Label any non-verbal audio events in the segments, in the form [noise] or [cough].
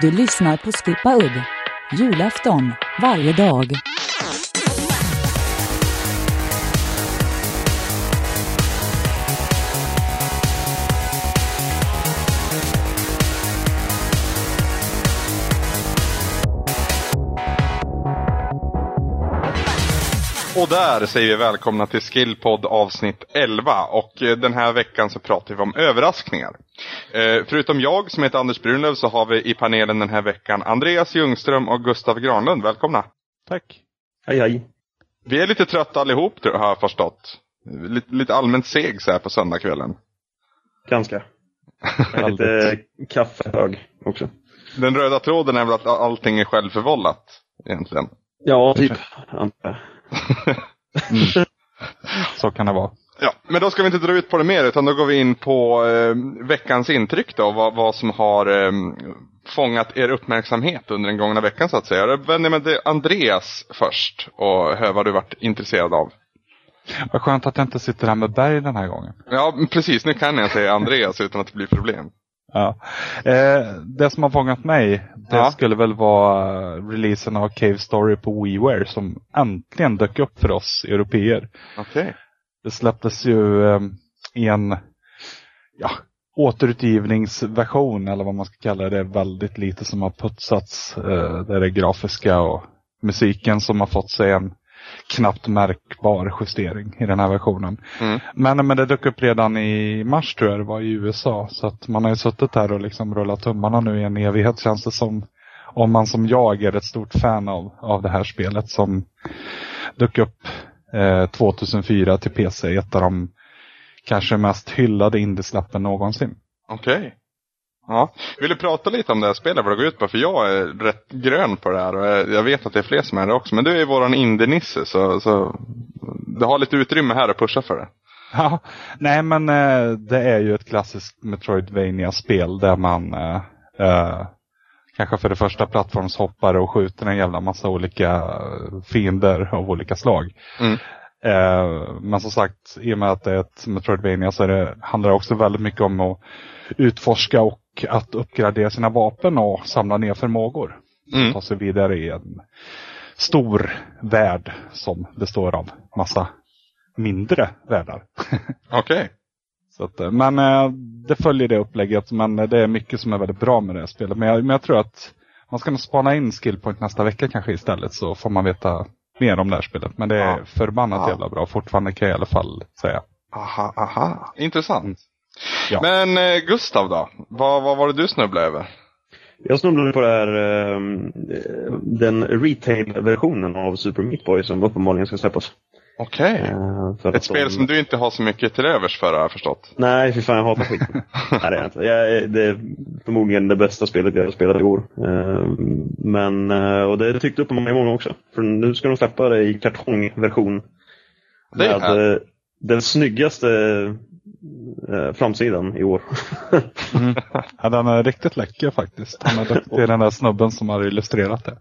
Du lyssnar på Skippa Udd. Julafton varje dag. Och där säger vi välkomna till Skillpodd avsnitt 11 och eh, den här veckan så pratar vi om överraskningar. Eh, förutom jag som heter Anders Brunlöv så har vi i panelen den här veckan Andreas Ljungström och Gustav Granlund. Välkomna! Tack! Hej hej! Vi är lite trötta allihop tror jag, har jag förstått. Lite, lite allmänt seg så här på söndagskvällen. Ganska. [laughs] Lite kaffehög också. Den röda tråden är väl att allting är självförvållat egentligen. Ja, typ. Mm. Så kan det vara. Ja, men då ska vi inte dra ut på det mer utan då går vi in på eh, veckans intryck då. Vad, vad som har eh, fångat er uppmärksamhet under den gångna veckan så att säga. Jag vänder mig till Andreas först och hör vad du varit intresserad av. Vad skönt att jag inte sitter här med Berg den här gången. Ja, precis. Nu kan jag säga Andreas utan att det blir problem. Ja. Eh, det som har fångat mig, det Ja. skulle väl vara releasen av Cave Story på WiiWare som äntligen dök upp för oss europeer. Okej. Det släpptes ju i en ja, återutgivningsversion eller vad man ska kalla det. Det är väldigt lite som har putsats. Eh, det är det grafiska och musiken som har fått sig en knappt märkbar justering i den här versionen. Mm. Men, men det dök upp redan i mars tror jag det var i USA. Så att man har ju suttit där och liksom rullat tummarna nu i en evighet känns det som. Om man som jag är ett stort fan av, av det här spelet som dök upp eh, 2004 till PC. Ett av de kanske mest hyllade indiesläppen någonsin. Okej. Ja. Vill du prata lite om det här spelet, vad det går ut på? För jag är rätt grön på det här och jag vet att det är fler som är det också. Men du är våran indie-nisse så, så du har lite utrymme här att pusha för det. Ja, nej men eh, det är ju ett klassiskt metroidvania spel där man eh, eh, kanske för det första plattformshoppar och skjuter en jävla massa olika eh, fiender av olika slag. Mm. Eh, men som sagt, i och med att det är ett metroidvania så är det, handlar det också väldigt mycket om att utforska och att uppgradera sina vapen och samla ner förmågor. Mm. Ta sig vidare i en stor värld som består av massa mindre världar. [laughs] Okej. Så att, eh, men eh, det följer det upplägget. Men eh, det är mycket som är väldigt bra med det här spelet. Men jag, men jag tror att man ska nog spana in Skillpoint nästa vecka kanske istället. Så får man veta mer om det här spelet. Men det är Ja. förbannat Ja. jävla bra fortfarande kan jag i alla fall säga. Aha, aha. Intressant. Mm. Ja. Men eh, Gustav då? Vad, vad var det du snubblade över? Jag snubblade på det här, eh, den retail-versionen av Super Meat Boy som uppenbarligen ska släppas. Okej. Eh, för Ett spel de- som du inte har så mycket till övers för har jag förstått. Nej, fy fan jag hatar skiten. [laughs] Nej, det är inte. Jag, det är förmodligen det bästa spelet jag har spelat i år. Eh, Men, eh, och det tyckte uppenbarligen många också. För nu ska de släppa det i kartongversion. Det är Med här. eh, den snyggaste eh, framsidan i år. [laughs] Mm. Ja, den är riktigt läcker faktiskt. Han är duktig, det är den där snubben som har illustrerat det.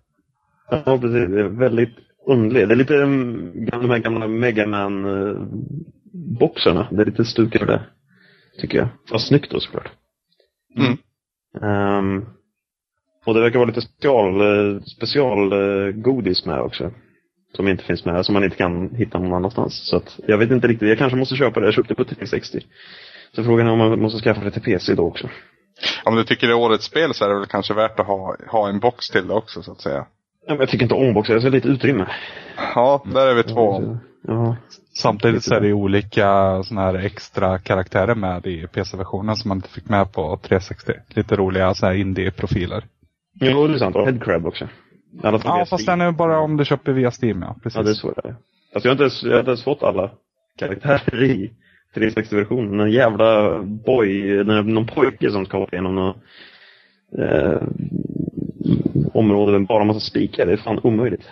Ja, precis. Det är väldigt underligt. Det är lite mm, gamla- de här gamla Megaman-boxarna. Det är lite stuk över det. Tycker jag. Fast snyggt då såklart. Mm. Ehm, och det verkar vara lite special, eh, special eh, med också. Som inte finns med, som man inte kan hitta någon annanstans. Så att, jag vet inte riktigt, jag kanske måste köpa det. Jag köpte på 360. Så frågan är om man måste skaffa det till PC då också. Om du tycker det är årets spel så är det väl kanske värt att ha, ha en box till det också så att säga. Ja, jag tycker inte om boxar, jag ha lite utrymme. Ja, där är vi två. Ja. Samtidigt så är det olika såna här extra karaktärer med i PC-versionen som man inte fick med på 360. Lite roliga så här indie-profiler. Jo, det är sant. Och Headcrab också. Ja, via fast den är bara om du köper via Steam, ja. Precis. Ja, det är så det är. Fast jag har inte ens, jag har inte ens fått alla karaktärer i 360-versionen. En jävla boy, den- någon pojke som ska hoppa igenom något eh, område med bara massa spikar. Det är fan omöjligt.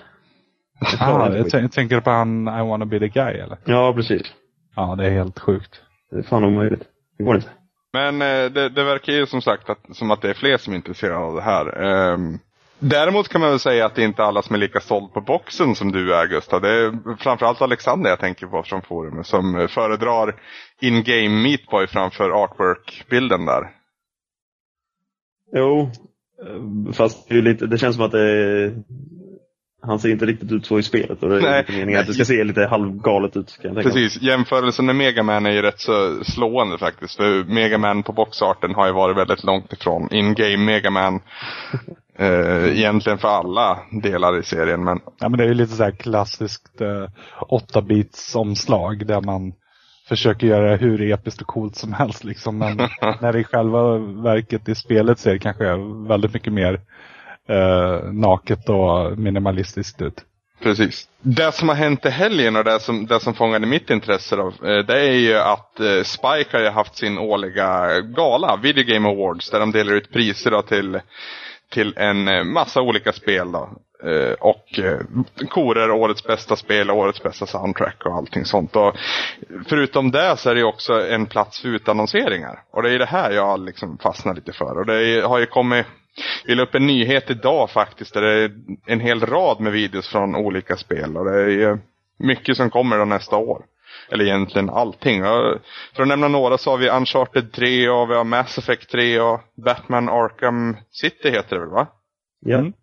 Jag Ah, jag tän- tänker du på han I wanna be the guy eller? Ja, precis. Ja, det är helt sjukt. Det är fan omöjligt. Det går inte. Men eh, det, det verkar ju som sagt att, som att det är fler som är intresserade av det här. Ehm, däremot kan man väl säga att det är inte alla som är lika såld på boxen som du är Gustav. Det är framförallt Alexander jag tänker på från forumet som eh, föredrar in-game Meatboy framför artwork-bilden där. Jo, Eh, Fast det, är lite, det känns som att det är, han ser inte riktigt ut så i spelet och det är Nej. lite meningen att det ska se lite halvgalet ut. Kan jag tänka mig. Precis, jämförelsen med Megaman är ju rätt så slående faktiskt. För Megaman på boxarten har ju varit väldigt långt ifrån in-game Megaman. [laughs] eh, egentligen för alla delar i serien. Men Ja men det är ju lite så här klassiskt eh, 8-bits omslag där man försöker göra det hur episkt och coolt som helst liksom. Men [laughs] när det i själva verket i spelet ser det kanske väldigt mycket mer eh, naket och minimalistiskt ut. Precis. Det som har hänt i helgen och det som, det som fångade mitt intresse då, eh, det är ju att eh, Spike har haft sin årliga gala, Video Game Awards, där de delar ut priser då till, till en eh, massa olika spel då. Eh, Och eh, korer årets bästa spel, årets bästa soundtrack och allting sånt. Och förutom det så är det också en plats för utannonseringar. Och det är det här jag liksom fastnar lite för. Och det har ju kommit vi la upp en nyhet idag faktiskt där det är en hel rad med videos från olika spel och det är ju mycket som kommer då nästa år. Eller egentligen allting. Och För att nämna några så har vi Uncharted 3 och vi har Mass Effect 3 och Batman Arkham City heter det väl va? Ja. Mm.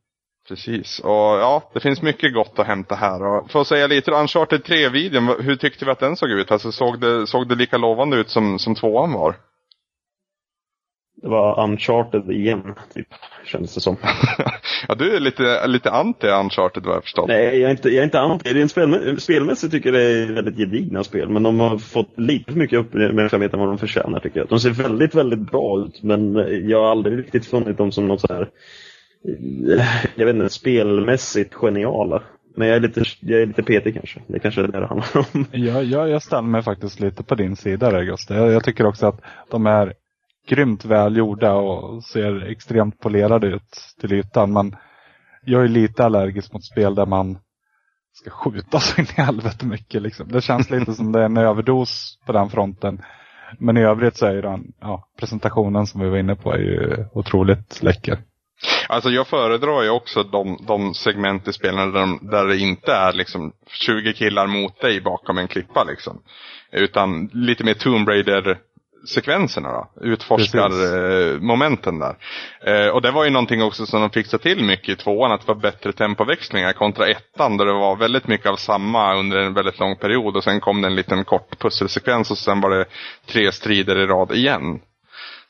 Precis. Och ja, det finns mycket gott att hämta här. Och för att säga lite Uncharted 3-videon, vad- hur tyckte vi att den såg ut? Alltså såg det, såg det lika lovande ut som, som tvåan var? Det var uncharted igen, typ, kändes det som. [laughs] ja, du är lite, lite anti Uncharted vad jag har förstått. Nej, jag är inte, jag är inte anti. Det är en spel, spelmässigt tycker jag det är väldigt gedigna spel, men de har fått lite för mycket uppmärksamhet än vad de förtjänar tycker jag. De ser väldigt, väldigt bra ut, men jag har aldrig riktigt funnit dem som något så här, jag vet inte, spelmässigt geniala. Men jag är lite, jag är lite petig kanske. Det kanske är det det handlar om. Jag, jag, jag ställer mig faktiskt lite på din sida där Gustav. Jag, jag tycker också att de är grymt välgjorda och ser extremt polerade ut till ytan. Men jag är lite allergisk mot spel där man ska skjuta [laughs] så in i helvete mycket. Liksom. Det känns lite som det är en överdos på den fronten. Men i övrigt så är ju den, ja, presentationen som vi var inne på är ju otroligt läcker. Alltså jag föredrar ju också de, de segment i spelen där, de, där det inte är liksom 20 killar mot dig bakom en klippa liksom. Utan lite mer Tomb Raider sekvenserna då. Utforskar Precis. eh, där. Eh, och det var ju någonting också som de fixade till mycket i tvåan. Att det var bättre tempoväxlingar kontra ettan. Där det var väldigt mycket av samma under en väldigt lång period. Och sen kom det en liten kort pusselsekvens och sen var det tre strider i rad igen.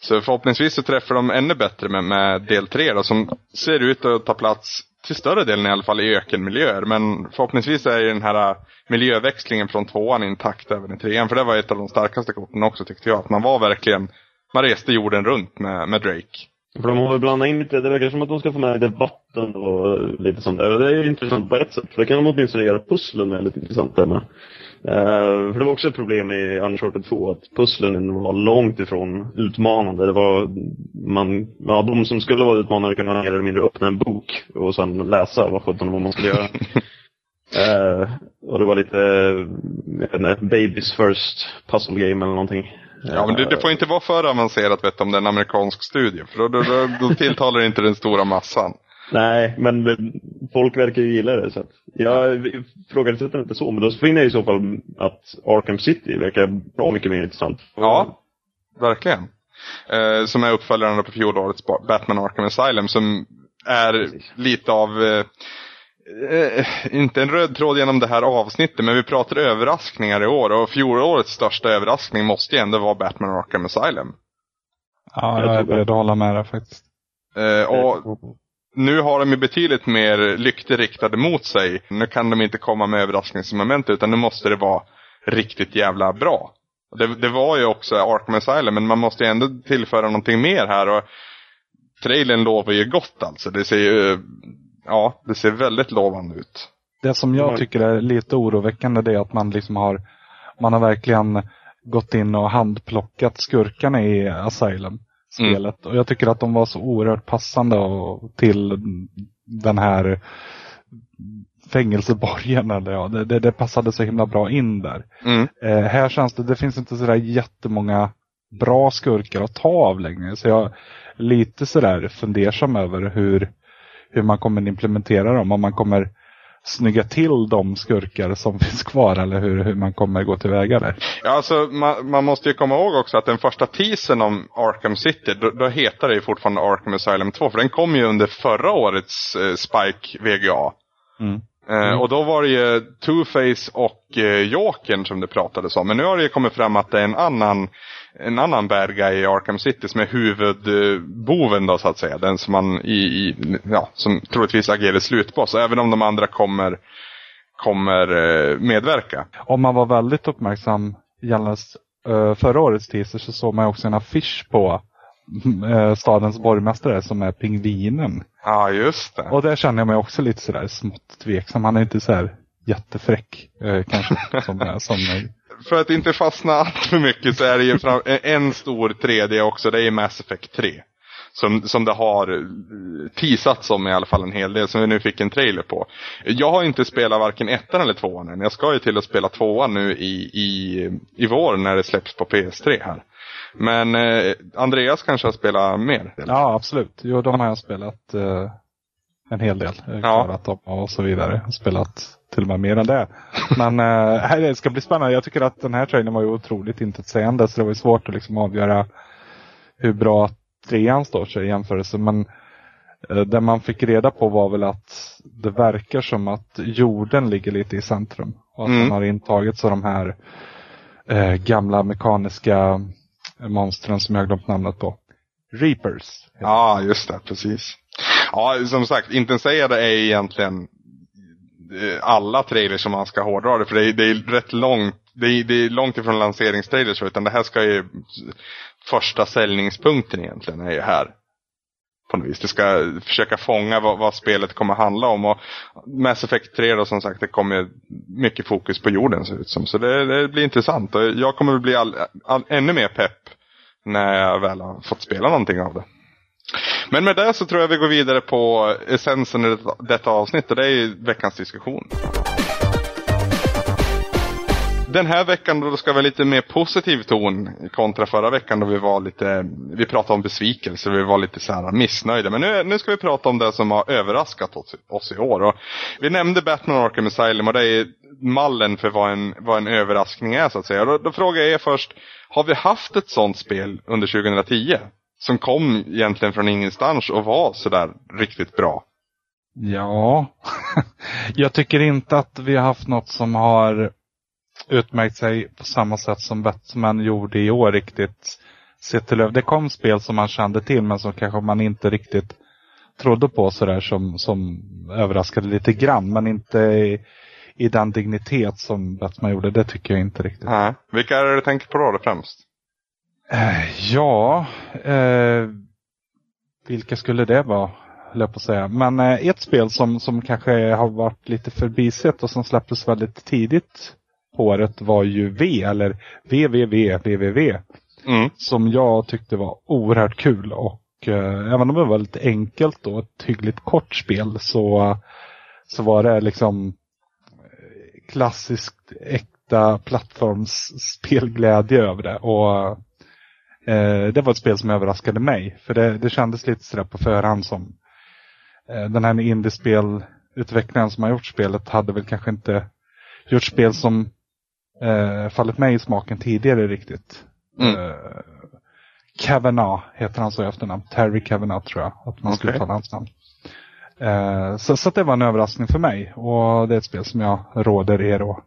Så förhoppningsvis så träffar de ännu bättre med, med del 3 då, som ser ut att ta plats till större delen i alla fall i ökenmiljöer. Men förhoppningsvis är ju den här äh, miljöväxlingen från tvåan intakt även i trean. För det var ett av de starkaste korten också tyckte jag. Att man var verkligen, man reste jorden runt med, med Drake. För de har väl blandat in lite, det verkar som att de ska få med lite vatten och lite sånt där. Och det är ju intressant på ett sätt. För det kan de åtminstone göra pusslen med, lite intressant där med. Eh, för det var också ett problem i Uncharted 2 att pusslen var långt ifrån utmanande. Det var, man, ja de som skulle vara utmanande kunde mer eller mindre öppna en bok och sen läsa vad sjutton vad man skulle göra. [laughs] Eh, och det var lite, jag vet inte, babies first puzzle game eller någonting. Ja men det, det får inte vara för avancerat vet du, om det är en amerikansk studie. För då, då, då, då tilltalar det inte den stora massan. Nej, men folk verkar ju gilla det. Så att jag ifrågasätter inte så, men då finner jag i så fall att Arkham City verkar bra mycket mer intressant. Ja, verkligen. Eh, som är uppföljaren på fjolårets Ba- Batman Arkham Asylum som är Precis. lite av, eh, eh, inte en röd tråd genom det här avsnittet, men vi pratar överraskningar i år och fjolårets största överraskning måste ju ändå vara Batman Arkham Asylum. Ja, Jag jag är beredd att hålla med där faktiskt. Eh, och nu har de ju betydligt mer lykter riktade mot sig. Nu kan de inte komma med överraskningsmoment utan nu måste det vara riktigt jävla bra. Det, det var ju också Arkham Asylum men man måste ju ändå tillföra någonting mer här och trailern lovar ju gott alltså. Det ser ju, ja, det ser väldigt lovande ut. Det som jag Ja. tycker är lite oroväckande det är att man liksom har man har verkligen gått in och handplockat skurkarna i Asylum spelet. Och jag tycker att de var så oerhört passande och, till den här fängelseborgen. Eller ja, det, det, det passade så himla bra in där. Mm. Eh, här känns det, det finns inte sådär jättemånga bra skurkar att ta av längre. Så jag är lite sådär fundersam över hur, hur man kommer implementera dem. Om man kommer snygga till de skurkar som [laughs] finns kvar eller hur, hur man kommer gå tillväga där. Ja, alltså man, man måste ju komma ihåg också att den första teasern om Arkham City, då, då heter det ju fortfarande Arkham Asylum 2, för den kom ju under förra årets eh, Spike VGA. Mm. Eh, och då var det ju Two-Face och eh, Jokern som det pratades om. Men nu har det ju kommit fram att det är en annan, en annan bad guy i Arkham City som är huvudboven då så att säga. Den som man i, i ja, som troligtvis agerar slutboss. Även om de andra kommer, kommer eh, medverka. Om man var väldigt uppmärksam gällande uh, förra årets teaser så såg man också en affisch på uh, [laughs] stadens borgmästare som är pingvinen. Ja, just det. Och där känner jag mig också lite sådär smått tveksam. Han är inte så här jättefräck kanske. [laughs] som, som för att inte fastna allt för mycket så är det ju fram, en stor 3D också. Det är Mass Effect 3. Som, som det har eh, teasats om i alla fall en hel del, som vi nu fick en trailer på. Jag har inte spelat varken ettan eller tvåan än. Jag ska ju till att spela tvåan nu i, i, i vår när det släpps på PS3 här. Men eh, Andreas kanske har spelat mer? Ja, absolut. Jo, de har jag spelat eh, en hel del. Klarat ja. dem och så vidare. Spelat till och med mer än det. [laughs] Men eh, det ska bli spännande. Jag tycker att den här trailern var ju otroligt intetsägande så det var ju svårt att liksom avgöra hur bra trean står sig i jämförelse. Men eh, det man fick reda på var väl att det verkar som att jorden ligger lite i centrum. Och att mm. man har intagits av de här eh, gamla mekaniska monstren som jag har glömt namnet på. Reapers. Ja, just det. Precis. Ja, som sagt, Intenseade är egentligen eh, alla trailers som man ska hårdra det. För det är, det är rätt långt. Det är, det är långt ifrån lanseringstrailers. Utan det här ska ju första säljningspunkten egentligen är ju här. På något vis. Det ska försöka fånga vad, vad, spelet kommer handla om. Och Mass Effect 3 då som sagt, det kommer mycket fokus på jorden ser ut som. Så det, det blir intressant. Och jag kommer bli all, all, ännu mer pepp när jag väl har fått spela någonting av det. Men med det så tror jag vi går vidare på essensen i detta avsnitt och det är ju veckans diskussion. Den här veckan då ska vi ha lite mer positiv ton kontra förra veckan då vi var lite, vi pratade om besvikelse, vi var lite så här missnöjda. Men nu, nu ska vi prata om det som har överraskat oss, oss i år. Och vi nämnde Batman Arkham Asylum och det är mallen för vad en, vad en överraskning är så att säga. Då, då frågar jag er först, har vi haft ett sånt spel under 2010? Som kom egentligen från ingenstans och var sådär riktigt bra. Ja, [laughs] jag tycker inte att vi har haft något som har utmärkt sig på samma sätt som Batman gjorde i år riktigt. Det kom spel som man kände till men som kanske man inte riktigt trodde på sådär som, som överraskade lite grann men inte i, i den dignitet som Batman gjorde. Det tycker jag inte riktigt. Nej. Vilka är det du tänker på då främst? Eh, ja, eh, vilka skulle det vara? Jag på att säga. Men eh, ett spel som, som kanske har varit lite förbisett och som släpptes väldigt tidigt på året var ju V, eller VVV, VVV. Mm. Som jag tyckte var oerhört kul och eh, även om det var lite enkelt och ett hyggligt kort spel så, så var det liksom eh, klassiskt äkta plattformsspelglädje över det. Och Eh, det var ett spel som överraskade mig. För det, det kändes lite sådär på förhand som eh, den här indiespel-utvecklaren som har gjort spelet hade väl kanske inte gjort spel som eh, fallit mig i smaken tidigare riktigt. Mm. Eh, Kavanaugh heter han så i efternamn. Terry Kavanaugh tror jag att man skulle uttala hans namn. Eh, så, så det var en överraskning för mig och det är ett spel som jag råder er att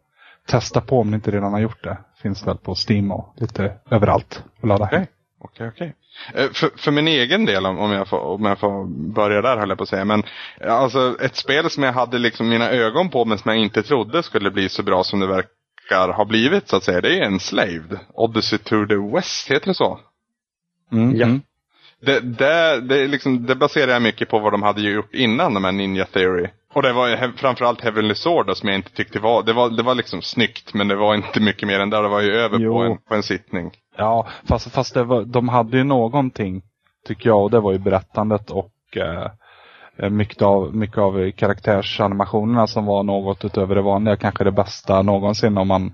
testa på om ni inte redan har gjort det. Finns väl på Steam och lite överallt att ladda hem. Okej, okej. Eh, för, för min egen del, om jag, får, om jag får börja där höll jag på att säga. Men alltså ett spel som jag hade liksom mina ögon på men som jag inte trodde skulle bli så bra som det verkar ha blivit så att säga. Det är Enslaved. Odyssey to the West, heter det så? Mm. Ja. Mm. Det, det, det, liksom, det baserar jag mycket på vad de hade gjort innan de här Ninja Theory. Och det var framförallt Heavenly Sword då, som jag inte tyckte var, det var, det var liksom snyggt men det var inte mycket mer än det. Det var ju över på en, på en sittning. Ja, fast, fast det var, de hade ju någonting, tycker jag, och det var ju berättandet och eh, mycket, av, mycket av karaktärsanimationerna som var något utöver det vanliga. Kanske det bästa någonsin om man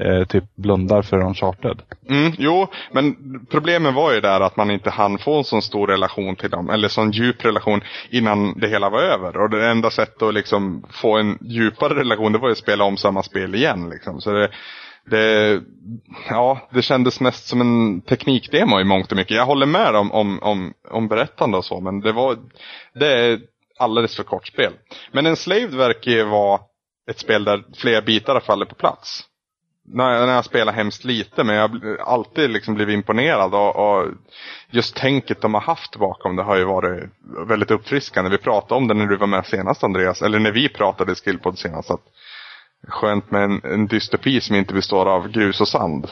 eh, typ blundar för Uncharted. Mm, jo, men problemet var ju där att man inte hann få en sån stor relation till dem, eller sån djup relation innan det hela var över. Och det enda sättet att liksom få en djupare relation, det var ju att spela om samma spel igen. Liksom. Så det, det, ja, det kändes mest som en teknikdemo i mångt och mycket. Jag håller med om, om, om, om berättande och så, men det var, det är alldeles för kort spel. Men En Slaved verkar ju vara ett spel där flera bitar faller på plats. När, när jag spelar hemskt lite, men jag har alltid liksom blivit imponerad och, och just tänket de har haft bakom det har ju varit väldigt uppfriskande. Vi pratade om det när du var med senast Andreas, eller när vi pratade i Skillpod senast. Att skönt med en, en dystopi som inte består av grus och sand.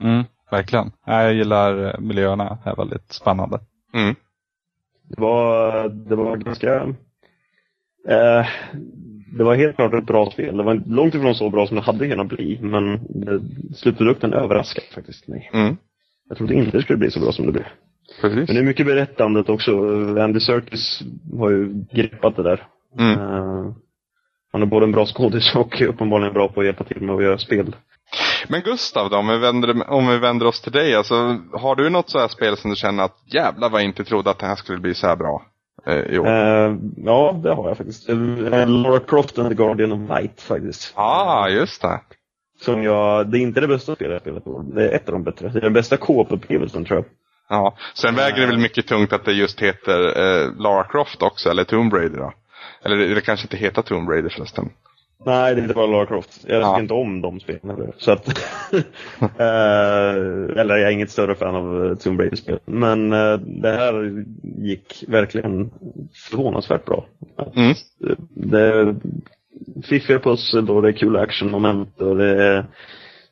Mm, verkligen. Jag gillar miljöerna, det är väldigt spännande. Mm. Det var, det var ganska... Eh, det var helt klart ett bra spel. Det var långt ifrån så bra som det hade kunnat bli, men det, slutprodukten överraskade faktiskt mig. Mm. Jag trodde inte det skulle bli så bra som det blev. Precis. Men det är mycket berättandet också. Andy Serkis har ju greppat det där. Mm. Eh, han är både en bra skådis och uppenbarligen bra på att hjälpa till med att göra spel. Men Gustav då, om vi, vänder, om vi vänder oss till dig. Alltså, har du något så här spel som du känner att jävlar vad jag inte trodde att det här skulle bli så här bra eh? Eh, ja, det har jag faktiskt. Eh, Laura Croft and the Guardian of Light faktiskt. ah, just det. Som jag, det är inte det bästa spelet jag spelat på. Det är ett av de bättre. Det är den bästa co-op-upplevelsen tror jag. Ja, sen väger det väl mycket tungt att det just heter eh, Lara Croft också, eller Tomb Raider då. Eller det kanske inte heter Tomb Raider förresten. Nej, det är inte bara Lara Croft. Jag Ja. tycker inte om de spelen heller. Så att, [laughs] eh, eller jag är inget större fan av eh, Tomb Raider-spel. Men eh, det här gick verkligen förvånansvärt bra. Mm. Det är fiffiga pussel och det är kul actionmoment och det är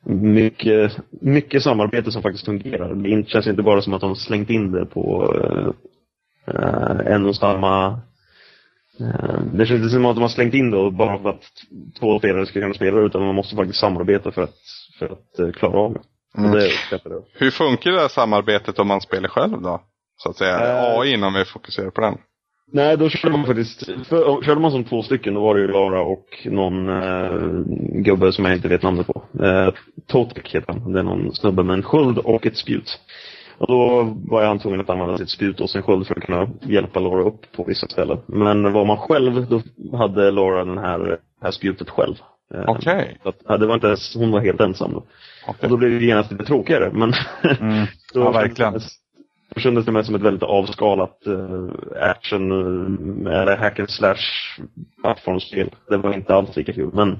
mycket, mycket samarbete som faktiskt fungerar. Det känns inte bara som att de slängt in det på en och samma Det känns inte som att de har slängt in det bara för att två spelare ska kunna spela utan man måste faktiskt samarbeta för att, för att eh, klara av det. Mm. Det. Hur funkar det här samarbetet om man spelar själv då? Så att säga, Eh. AI om vi fokuserar på den. Nej, då körde man faktiskt, för, körde man som två stycken då var det ju Lara och någon eh, gubbe som jag inte vet namnet på. Eh, Totek heter han. Det är någon snubbe med en sköld och ett spjut. Och då var han tvungen att använda sitt spjut och sin sköld för att kunna hjälpa Laura upp på vissa ställen. Men var man själv, då hade Laura den här, det här spjutet själv. Eh, Okej. Så att, ja, det var inte ens, hon var helt ensam då. Okej. Och då blev det genast lite tråkigare. Men Mm. då [laughs] Ja, verkligen. det- Då kändes det mer som ett väldigt avskalat eh, action eh, eller hack and slash plattformsspel. Det var inte alls lika kul. Men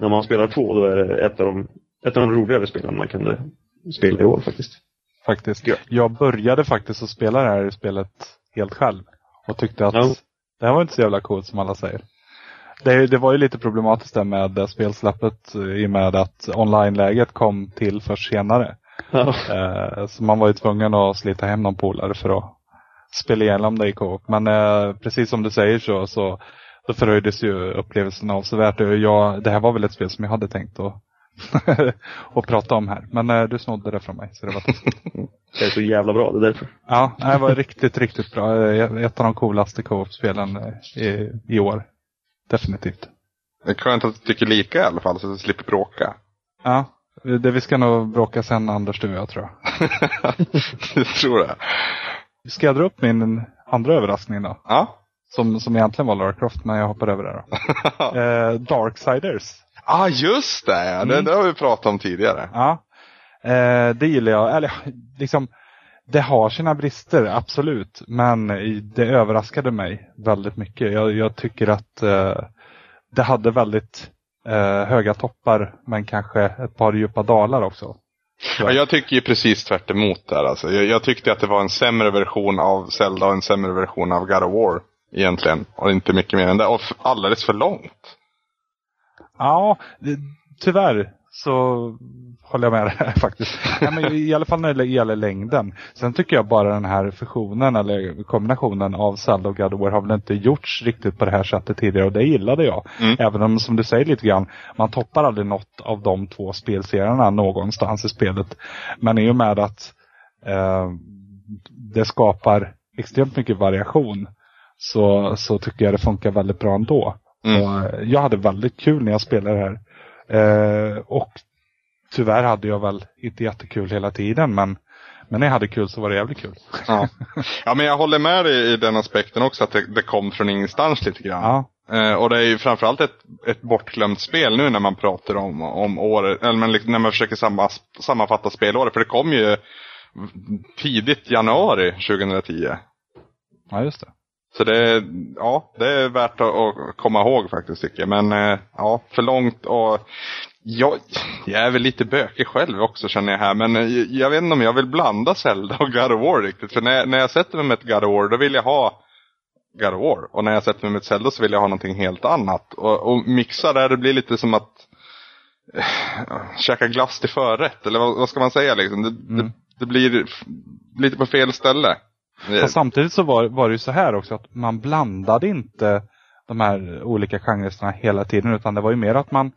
när man spelar två då är det ett av de, ett av de roligare spelen man kunde spela i år faktiskt. Faktiskt. Ja. Jag började faktiskt att spela det här spelet helt själv. Och tyckte att Ja. det här var inte så jävla coolt som alla säger. Det, det var ju lite problematiskt där med spelsläppet eh, i och med att online-läget kom till först senare. Ja. Eh, så man var ju tvungen att slita hem någon polare för att spela igenom det i co Men eh, precis som du säger så, så då förhöjdes ju upplevelsen avsevärt. Jag, det här var väl ett spel som jag hade tänkt att, att prata om här. Men eh, du snodde det från mig. Så det var. Det är så jävla bra, det är därför. Ja, det var riktigt, riktigt bra. Eh, Ett av de coolaste co-op-spelen eh, i, i år. Definitivt. Det är skönt att du tycker lika i alla fall, så att du slipper bråka. Ja, det vi ska nog bråka sen Anders, du och jag tror jag. [laughs] jag tror det. Ska jag dra upp min andra överraskning då? Ja. Som, som egentligen var Lara Croft, men jag hoppar över det då. [laughs] eh, Darksiders. Ah, just det! Ja. Det, Mm. det har vi pratat om tidigare. Ja, eh, det gillar jag. Eller liksom, det har sina brister, absolut. Men det överraskade mig väldigt mycket. Jag, jag tycker att eh, det hade väldigt eh, höga toppar, men kanske ett par djupa dalar också. Ja, jag tycker ju precis tvärt emot där alltså. jag, jag tyckte att det var en sämre version av Zelda och en sämre version av God of War. Egentligen. Och inte mycket mer än det. Och alldeles för långt. Ja, tyvärr så håller jag med dig [laughs] faktiskt. Nej, men I alla fall när det gäller längden. Sen tycker jag bara den här fusionen eller kombinationen av Zelda och God of War har väl inte gjorts riktigt på det här sättet tidigare och det gillade jag. Mm. Även om som du säger lite grann, man toppar aldrig något av de två spelserierna någonstans i spelet. Men i och med att eh, det skapar extremt mycket variation så, så tycker jag det funkar väldigt bra ändå. Mm. Och eh, jag hade väldigt kul när jag spelade det här. Eh, och tyvärr hade jag väl inte jättekul hela tiden men, men när jag hade kul så var det jävligt kul. Ja, [laughs] ja men jag håller med dig i den aspekten också att det, det kom från ingenstans lite grann. Ja, Eh, och det är ju framförallt ett, ett bortglömt spel nu när man pratar om, om året, eller men liksom när man försöker samma, sammanfatta spelåret. För det kom ju tidigt januari 2010. ja just det. Så det, ja, det är värt att, komma ihåg faktiskt tycker jag. Men eh, ja, för långt och jag, jag är väl lite bökig själv också känner jag här. Men eh, jag vet inte om jag vill blanda Zelda och God of War riktigt. För när, när jag sätter mig med ett God of War då vill jag ha God of War. Och när jag sätter mig med ett Zelda så vill jag ha någonting helt annat. Och, och mixa där, det blir lite som att äh, käka glass till förrätt. Eller vad, vad ska man säga liksom? Det, Mm. det, det blir lite på fel ställe. Fast samtidigt så var, var det ju så här också att man blandade inte de här olika genrerna hela tiden utan det var ju mer att man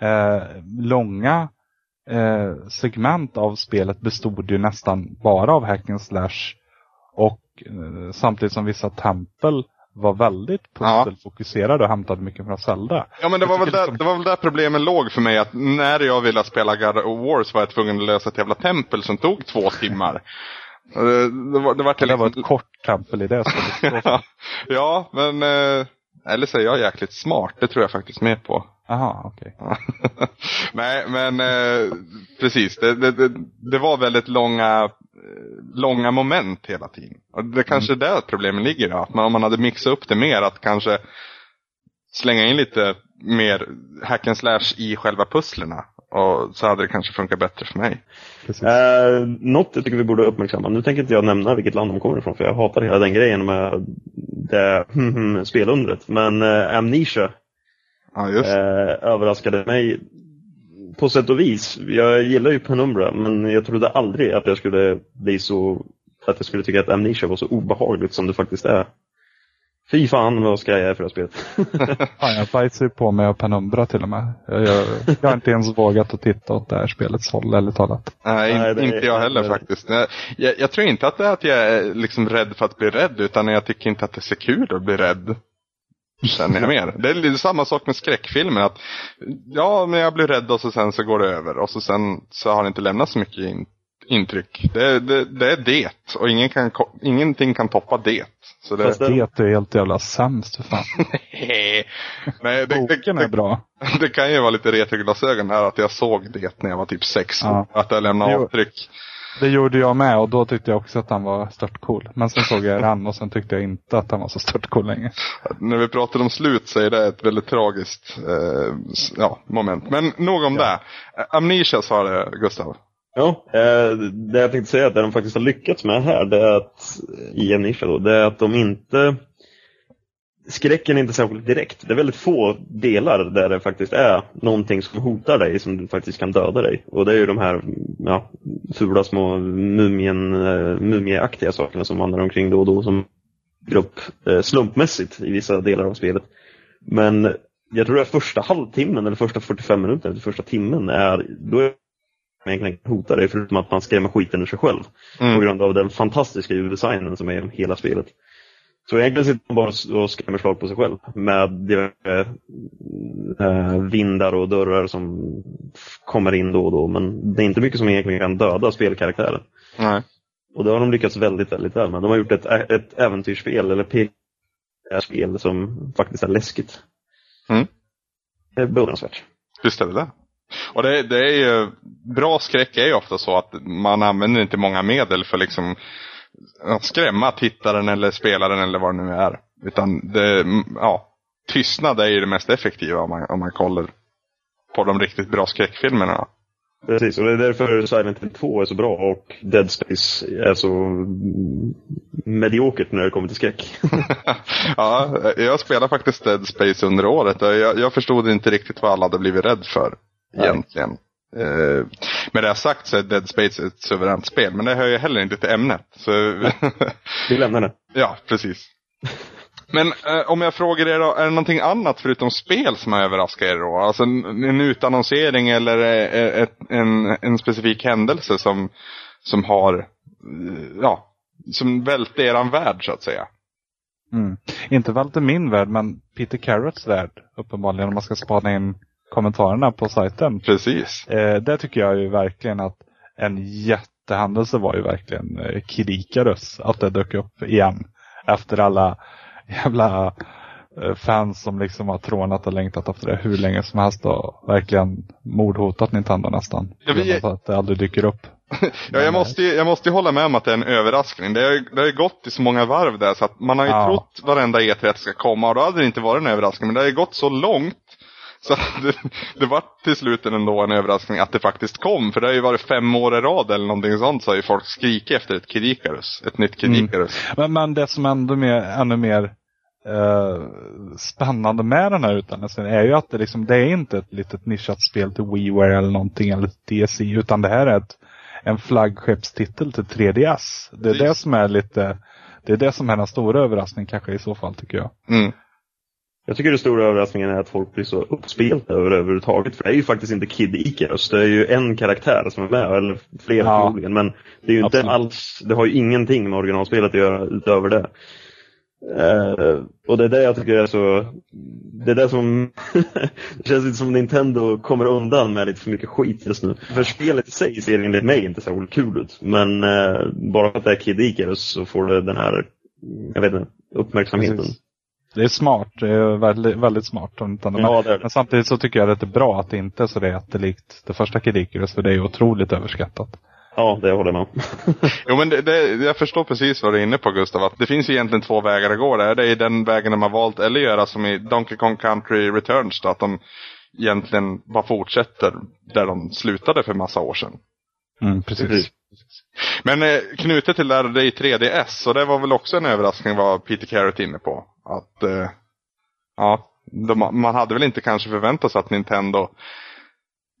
eh, långa eh, segment av spelet bestod ju nästan bara av hack and slash och eh, samtidigt som vissa tempel var väldigt pusselfokuserade och hämtade mycket från Zelda. Ja men det var, väl där, liksom- det var väl där problemen låg för mig. Att när jag ville spela God of War så var jag tvungen att lösa ett jävla tempel som tog två timmar. Det, det var, det var till Det var liksom- ett kort tempel i det [laughs] ja, men... Eh, eller så är jag jäkligt smart. Det tror jag faktiskt mer på. Jaha, okej. Ja. [laughs] Nej, men eh, precis. Det, det, det, det var väldigt långa, eh, långa moment hela tiden. Och det kanske är där problemet ligger. Då, att man, om man hade mixat upp det mer, att kanske slänga in lite mer hack and slash i själva pusslerna. Och så hade det kanske funkat bättre för mig. Precis. Eh, något jag tycker vi borde uppmärksamma, nu tänker inte jag nämna vilket land de kommer ifrån för jag hatar hela den grejen med det spelundret. Men eh, Amnesia just eh, överraskade mig på sätt och vis. Jag gillar ju Penumbra men jag trodde aldrig att jag skulle bli så att jag skulle tycka att Amnesia var så obehagligt som det faktiskt är. Fy fan vad ska jag är för det här spelet. [laughs] Fan, jag bajsar ju på mig av Penumbra till och med. Jag, jag, jag har inte ens vågat att titta åt det här spelets håll, eller talat. Nej, Nej, in, det är- inte jag heller faktiskt. Jag, jag, jag tror inte att det är att jag är liksom rädd för att bli rädd, utan jag tycker inte att det är så kul att bli rädd. Känner jag mer. Det är lite samma sak med skräckfilmer. Att, ja, men jag blir rädd och så sen så går det över. Och så sen så har det inte lämnat så mycket in, intryck. Det, det, det är det. Och ingen kan, ingenting kan toppa det. Så det, Fast det- är helt jävla sämst för fan. [laughs] Nej, det, det, Boken är bra. [laughs] det kan ju vara lite retroglasögon här att jag såg det när jag var typ sex Ja. Att det lämnade avtryck. Det gjorde jag med och då tyckte jag också att han var stört cool. Men sen såg jag den och sen tyckte jag inte att han var så stört cool längre. När vi pratar om slut så är det ett väldigt tragiskt eh, ja, moment. Men nog om det. Eh, Amnesia sa det, Gustav. Ja, eh, det jag tänkte säga att det de faktiskt har lyckats med här, det är att, i Amnesia då, det är att de inte Skräcken är inte särskilt direkt. Det är väldigt få delar där det faktiskt är någonting som hotar dig, som faktiskt kan döda dig. Och det är ju de här ja, fula små mumien, eh, mumieaktiga sakerna som vandrar omkring då och då som grupp eh, slumpmässigt i vissa delar av spelet. Men jag tror att första halvtimmen eller första 45 minuterna, eller första timmen är, då är egentligen hotar dig förutom att man skrämmer skiten ur sig själv. På Mm. grund av den fantastiska ljuddesignen som är hela spelet. Så egentligen sitter man bara och skrämmer slag på sig själv med diverse eh, vindar och dörrar som kommer in då och då. Men det är inte mycket som egentligen kan döda spelkaraktären. Nej. Och det har de lyckats väldigt, väldigt väl med. De har gjort ett, ett äventyrsspel, eller spel som faktiskt är läskigt. Mm. Det är beundransvärt. Visst är det det. Och det, det är ju, bra skräck är ju ofta så att man använder inte många medel för liksom att skrämma tittaren eller spelaren eller vad det nu är. Utan det, ja, tystnad är ju det mest effektiva om man, om man kollar på de riktigt bra skräckfilmerna. Precis, och det är därför Silent Hill 2 är så bra och Dead Space är så mediokert när det kommer till skräck. [laughs] ja, jag spelade faktiskt Dead Space under året jag, jag förstod inte riktigt vad alla hade blivit rädd för. Egentligen. Eh, med det sagt så är Dead Space ett suveränt spel, men det hör ju heller inte till ämnet. Så [laughs] Vi lämnar det. Ja, precis. Men eh, om jag frågar er då, är det någonting annat förutom spel som har överraskat er då? Alltså en, en utannonsering eller eh, ett, en, en specifik händelse som, som har, eh, ja, som välte eran värld så att säga. Mm. Inte välte min värld, men Peter Carrots värld uppenbarligen om man ska spana in kommentarerna på sajten. Precis. Eh, det tycker jag ju verkligen att en jättehändelse var ju verkligen eh, Kid Icarus, att det dök upp igen. Efter alla jävla eh, fans som liksom har trånat och längtat efter det hur länge som helst och verkligen mordhotat Nintendo nästan. Ja, vi- att det aldrig dyker upp. [laughs] Ja, jag måste, ju- jag måste ju hålla med om att det är en överraskning. Det har, det har gått i så många varv där så att man har ju Ja. trott varenda E3 ska komma och då hade det inte varit en överraskning. Men det har ju gått så långt så [laughs] det, det var till slut ändå en överraskning att det faktiskt kom. För det har ju varit fem år i rad eller någonting sånt så har ju folk skrikit efter ett Kid Icarus. Ett nytt Kid Mm. Men, men det som ändå mer, ännu mer eh, spännande med den här utannelsen är ju att det, liksom, det är inte ett litet nischat spel till WiiWare eller någonting eller DSi utan det här är ett, en flaggskeppstitel till 3DS. Det är Precis. det som är lite det är det som är den stora överraskningen kanske i så fall tycker jag. Mm. Jag tycker den stora överraskningen är att folk blir så uppspelta över överhuvudtaget. För det är ju faktiskt inte Kid Icarus. Det är ju en karaktär som är med, eller flera Ja. förmodligen. Men det är ju inte Absolut. alls, det har ju ingenting med originalspelet att göra utöver det. Eh, och det är det jag tycker är så, det är det som, [laughs] det känns lite som Nintendo kommer undan med lite för mycket skit just nu. För spelet i sig ser enligt mig inte så kul ut. Men eh, bara för att det är Kid Icarus så får det den här, jag vet inte, uppmärksamheten. Precis. Det är smart, det är väldigt, väldigt smart. Nintendo. Men, Ja, det det. men samtidigt så tycker jag att det är bra att det inte är så jättelikt det första Kid Icarus för det är otroligt överskattat. Ja, det håller jag med om. [laughs] Jo men det, det, jag förstår precis vad du är inne på Gustav. Att det finns ju egentligen två vägar att gå där. Det är den vägen de har valt. Eller göra som i Donkey Kong Country Returns. Då, att de egentligen bara fortsätter där de slutade för massa år sedan. Mm, precis. Precis. Men eh, knutet till det här, det är i 3DS. Och det var väl också en överraskning vad Peter Carrot är inne på. Att eh, ja, de, man hade väl inte kanske förväntat sig att Nintendo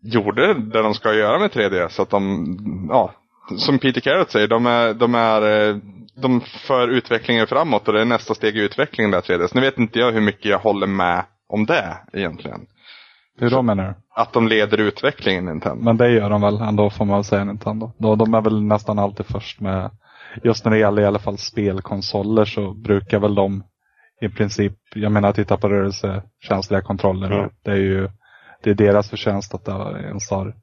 gjorde det de ska göra med 3DS. Att de, ja, som Peter Carrot säger, de är, de är eh, de för utvecklingen framåt och det är nästa steg i utvecklingen där 3DS. Nu vet inte jag hur mycket jag håller med om det egentligen. Hur då menar du? Att de leder utvecklingen Nintendo. Men det gör de väl ändå får man väl säga Nintendo. Då, de är väl nästan alltid först med, just när det gäller i alla fall spelkonsoler så brukar väl de i princip, jag menar titta på rörelsekänsliga kontroller. Ja. Det är ju det är deras förtjänst att det ens har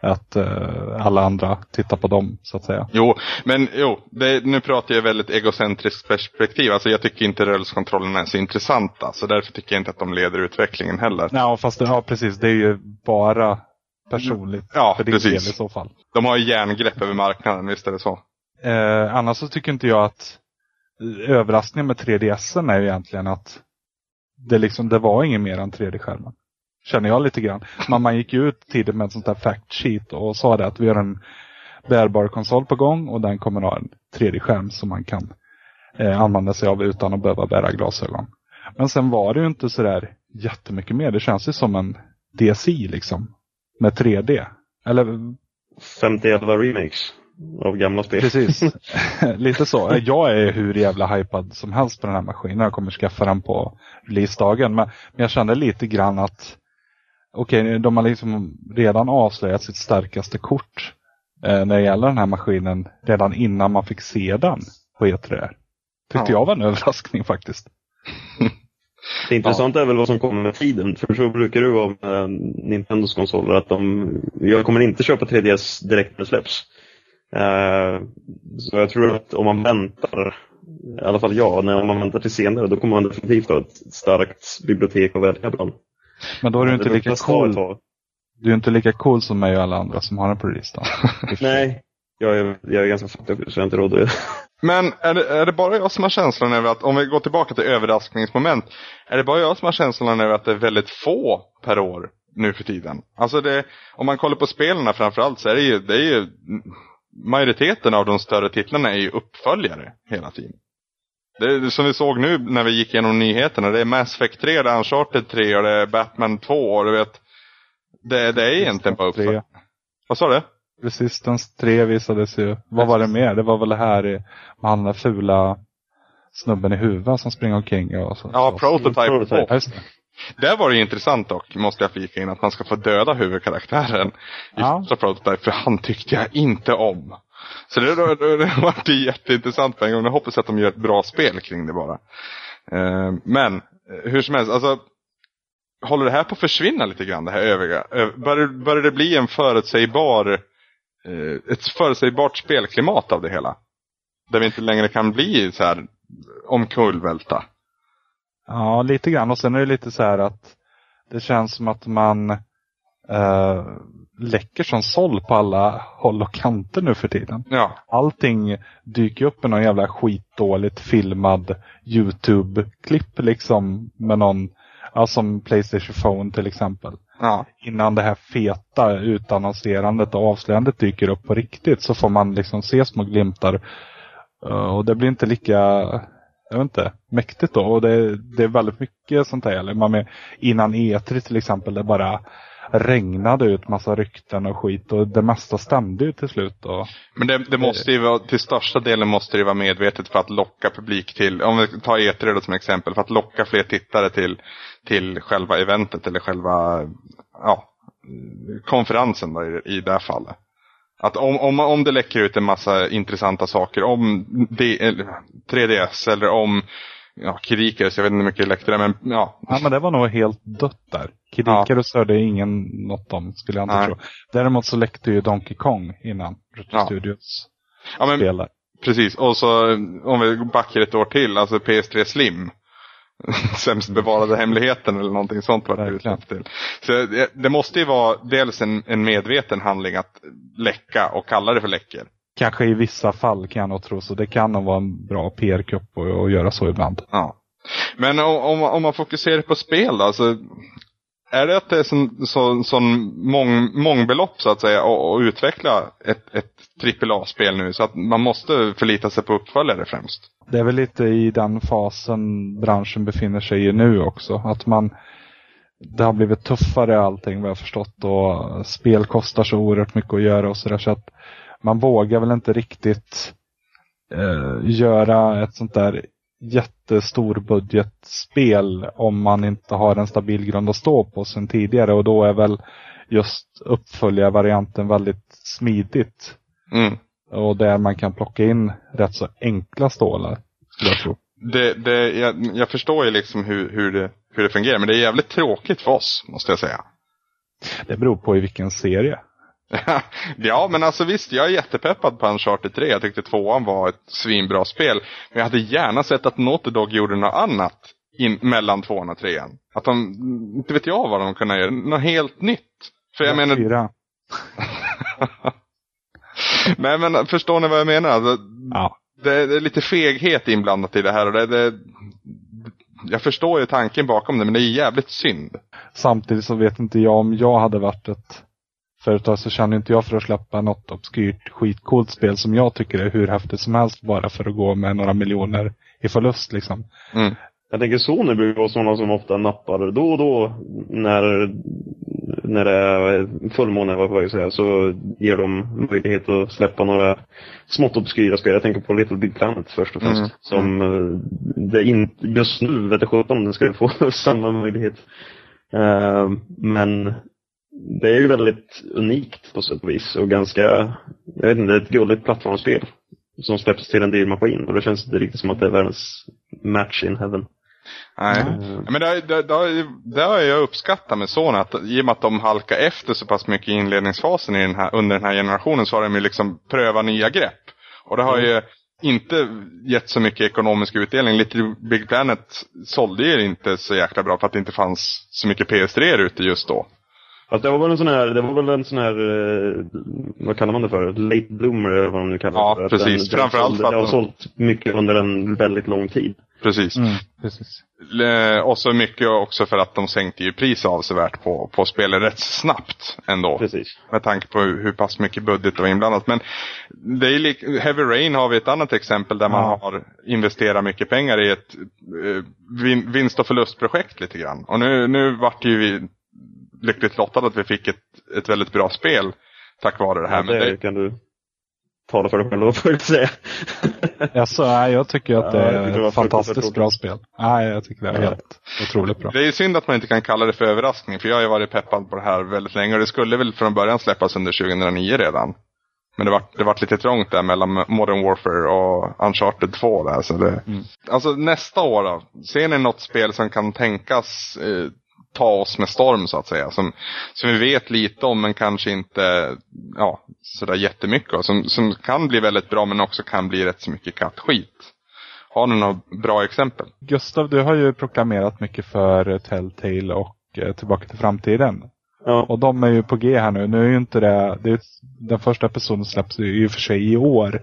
att eh, alla andra tittar på dem så att säga. Jo, men jo, det, nu pratar jag väldigt egocentriskt perspektiv. Alltså jag tycker inte rörelsekontrollerna är så intressanta. Så därför tycker jag inte att de leder utvecklingen heller. Ja, fast ja, precis. Det är ju bara personligt Ja, för din del i precis. så fall. De har ju järngrepp över marknaden, visst är det så? Eh, annars så tycker inte jag att överraskningen med 3DSen är ju egentligen att det, liksom, det var inget mer än 3D-skärmen. Känner jag lite grann. Man, man gick ju ut tidigt med ett sånt där fact sheet och sa det att vi har en bärbar konsol på gång och den kommer ha en 3D-skärm som man kan eh, använda sig av utan att behöva bära glasögon. Men sen var det ju inte sådär jättemycket mer. Det känns ju som en DSi liksom. Med 3D. Eller 51 remakes av gamla spel. Precis. [laughs] Lite så. [laughs] Jag är hur jävla hypad som helst på den här maskinen. Jag kommer skaffa den på releasedagen. Men, men jag kände lite grann att okej, de har liksom redan avslöjat sitt starkaste kort eh, när det gäller den här maskinen redan innan man fick se den på E3. Tyckte Ja. jag var en överraskning faktiskt. Det intressanta är väl vad som kommer med tiden. För så brukar det vara med Nintendos konsoler. Att de, jag kommer inte köpa 3DS direkt när det släpps. Eh, så jag tror att om man väntar, i alla fall jag, när man väntar till senare, då kommer man definitivt ha ett starkt bibliotek att välja bland. Men då är du inte Det lika cool. tag. Du är inte lika cool som mig och alla andra som har den på release [laughs] Nej, jag är, jag är ganska fattig så jag har inte råd att Men är det, är det bara jag som har känslan över att, om vi går tillbaka till överraskningsmoment. Är det bara jag som har känslan över att det är väldigt få per år nu för tiden? Alltså det, om man kollar på spelarna framförallt så är det ju, det är ju majoriteten av de större titlarna är ju uppföljare hela tiden. Det som vi såg nu när vi gick igenom nyheterna. Det är Mass Effect 3, det är Uncharted 3 och det är Batman 2 och du vet. Det, det är egentligen bara uppföljare. Vad sa du? Resistance 3 visades ju. Vad var det mer? Det var väl det här i, med han den fula snubben i huvudet som springer omkring och så. Ja, så. Prototype Prototype. 2. Ja, just det. Där var det ju intressant dock, måste jag flika in, att man ska få döda huvudkaraktären i Ja. första Prototype, för han tyckte jag inte om. Så det, det, det, det var det jätteintressant på en gång. Jag hoppas att de gör ett bra spel kring det bara. Eh, men, eh, hur som helst, alltså håller det här på att försvinna lite grann det här övriga? Ö- Börjar, börjar det bli en förutsägbar, eh, ett förutsägbart spelklimat av det hela? Där vi inte längre kan bli så här omkullvälta. Ja, lite grann. Och sen är det lite så här att det känns som att man eh, läcker som såll på alla håll och kanter nu för tiden. Ja, Allting dyker upp med någon jävla skitdåligt filmad YouTube-klipp liksom med någon, ja, som Playstation Phone till exempel. ja, Innan det här feta utannonserandet och avslöjandet dyker upp på riktigt så får man liksom se små glimtar. Eh, och det blir inte lika, jag vet inte, mäktigt då. Och det, det är väldigt mycket sånt här. Eller man med, innan E3 till exempel, det bara regnade ut massa rykten och skit och det mesta stämde ju till slut. Och, Men det, det måste ju vara, till största delen måste det vara medvetet för att locka publik till, om vi tar E3 då som exempel, för att locka fler tittare till, till själva eventet eller själva, ja, konferensen då, i, i det här fallet. Att om, om, om det läcker ut en massa intressanta saker om D, eller 3DS eller om ja, Kid Icarus, jag vet inte hur mycket det läckte där, men ja. ja men det var nog helt dött där. Kid Ja. Hörde ingen något om skulle jag inte Nej. tro. Däremot så läckte ju Donkey Kong innan Retro Ja. Studios ja men, spelade. Precis, och så om vi backar ett år till, alltså PS3 Slim. [laughs] Sämst bevarade hemligheten eller någonting sånt var det ute efter. Så det, det måste ju vara dels en, en medveten handling att läcka och kalla det för läckor. Kanske i vissa fall kan jag nog tro så. Det kan nog vara en bra PR-kupp att göra så ibland. Ja. Men om, om, om man fokuserar på spel då, alltså, är det att det är sån, sån, sån mång, mångbelopp så att säga att utveckla ett, ett AAA-spel nu så att man måste förlita sig på uppföljare främst? Det är väl lite i den fasen branschen befinner sig i nu också. Att man det har blivit tuffare allting vad jag förstått och spel kostar så oerhört mycket att göra och sådär så att man vågar väl inte riktigt eh, göra ett sånt där jättestor budgetspel om man inte har en stabil grund att stå på sen tidigare och då är väl just uppföljarvarianten väldigt smidigt Mm. och där man kan plocka in rätt så enkla stålar skulle jag tro. Det, det, jag, jag förstår ju liksom hur, hur, det, hur det fungerar, men det är jävligt tråkigt för oss, måste jag säga. Det beror på i vilken serie. [laughs] ja, men alltså visst, jag är jättepeppad på Uncharted 3. Jag tyckte tvåan var ett svinbra spel. Men jag hade gärna sett att Naughty Dog gjorde något annat in, mellan tvåan och trean. Att de, inte vet jag vad de kunde göra, något helt nytt. För jag menar, Fyra. [laughs] nej men förstår ni vad jag menar? Alltså, Ja. det, det är lite feghet inblandat i det här och det, det jag förstår ju tanken bakom det, men det är jävligt synd. Samtidigt så vet inte jag om jag hade varit ett företag så känner inte jag för att släppa något obskyrt skitcoolt spel som jag tycker är hur häftigt som helst bara för att gå med några miljoner i förlust liksom. Mm. Jag tänker Sony brukar vara sådana som ofta nappar då och då när, när det är fullmåne, vad jag säga, så ger de möjlighet att släppa några smått obskyra spel. Jag tänker på Little Big Planet först och främst. Mm. Som eh, det inte, just nu vet jag sjutton om den ska få [laughs] samma möjlighet. Eh, men det är ju väldigt unikt på sätt och vis och ganska, jag vet inte, det ett gulligt plattformsspel. Som släpps till en dyr maskin och det känns inte riktigt som att det är världens match in heaven. Nej. Mm. Men det, det, det, har- det har jag uppskattat med Sony, att i och med att de halkar efter så pass mycket i inledningsfasen i den här, under den här generationen så har de ju liksom prövat nya grepp. Och det har ju inte gett så mycket ekonomisk utdelning. Little Big Planet sålde ju inte så jäkla bra för att det inte fanns så mycket PS3 ute just då. Fast det var väl en sån här, det var väl en sån här, eh, vad kallar man det för? Late bloomer eller vad de nu kallar Ja, det för. Att precis. Den, Framförallt för att det har sålt mycket under en väldigt lång tid. Precis. Mm, precis. Och så mycket också för att de sänkte ju priset avsevärt på, på spelet rätt snabbt ändå. Precis. Med tanke på hur, hur pass mycket budget det var inblandat. Men det är lik, Heavy Rain har vi ett annat exempel där man Ja. har investerat mycket pengar i ett eh, vin, vinst och förlustprojekt lite grann. Och nu, nu vart ju vi lyckligt lottade att vi fick ett, ett väldigt bra spel tack vare det här. Ja, Men det det, kan du tala för dig själv får jag säga. [laughs] Alltså, nej, jag tycker att det Ja, är var ett fantastiskt bra spel. Nej, jag tycker det är Ja. helt otroligt bra. det är synd att man inte kan kalla det för överraskning. För jag har ju varit peppad på det här väldigt länge. Och det skulle väl från början släppas under 2009 redan. Men det vart, det vart lite trångt där mellan Modern Warfare och Uncharted 2 där. Så det, Mm. Alltså nästa år då? Ser ni något spel som kan tänkas eh, ta oss med storm så att säga. Som, som vi vet lite om men kanske inte ja, sådär jättemycket. Och som, som kan bli väldigt bra men också kan bli rätt så mycket kattskit. Har ni några bra exempel? Gustav, du har ju proklamerat mycket för Telltale och eh, Tillbaka till framtiden. Ja. Och de är ju på G här nu. Nu är ju inte det, det är, den första episoden släpps ju i och för sig i år.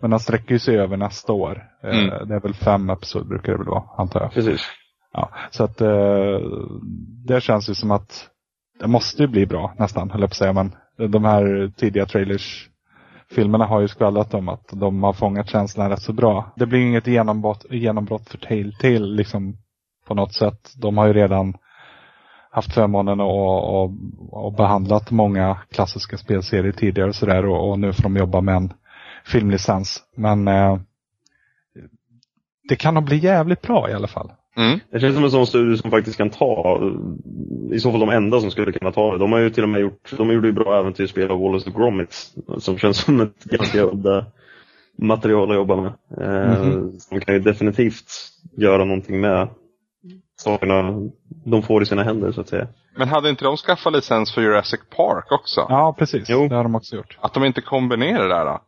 Men den sträcker ju sig över nästa år. Eh, Mm. Det är väl fem episoder brukar det väl vara, antar jag. Precis. Ja, så att eh, det känns ju som att det måste ju bli bra nästan, höll jag på att säga. Men de här tidiga trailers filmerna har ju skvallrat om att de har fångat känslan rätt så bra. Det blir inget genombrott, genombrott för Telltale liksom på något sätt. De har ju redan haft förmånen och, och, och behandlat många klassiska spelserier tidigare och sådär och, och nu får de jobba med en filmlicens. Men eh, det kan nog bli jävligt bra i alla fall. Mm. Det känns som en sån studio som faktiskt kan ta, i så fall de enda som skulle kunna ta det. De har ju till och med gjort, de gjorde ju bra äventyrsspel av Wallace och Gromit som känns som ett ganska udda material att jobba med. Eh, så De kan ju definitivt göra någonting med sakerna de får i sina händer så att säga. Men hade inte de skaffat licens för Jurassic Park också? Ja, precis. Jo. Det har de också gjort. Att de inte kombinerar det där då?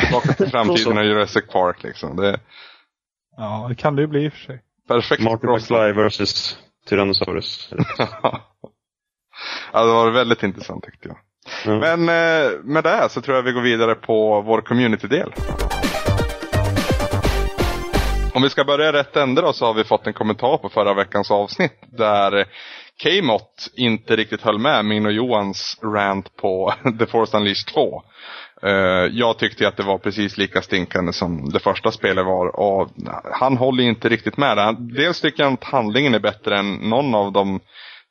Tillbaka till [laughs] framtiden och Jurassic Park liksom. Det Ja, det kan det ju bli i och för sig. Perfekt Marty. McFly versus Tyrannosaurus. [laughs] ja, det var väldigt intressant tyckte jag. Ja. Men eh, med det så tror jag vi går vidare på vår community-del. Om vi ska börja rätt ände då så har vi fått en kommentar på förra veckans avsnitt där K-Mott inte riktigt höll med min och Johans rant på [laughs] The Force Unleashed 2. Eh, jag tyckte att det var precis lika stinkande som det första spelet var och han håller inte riktigt med. Han- Dels tycker han att handlingen är bättre än någon av de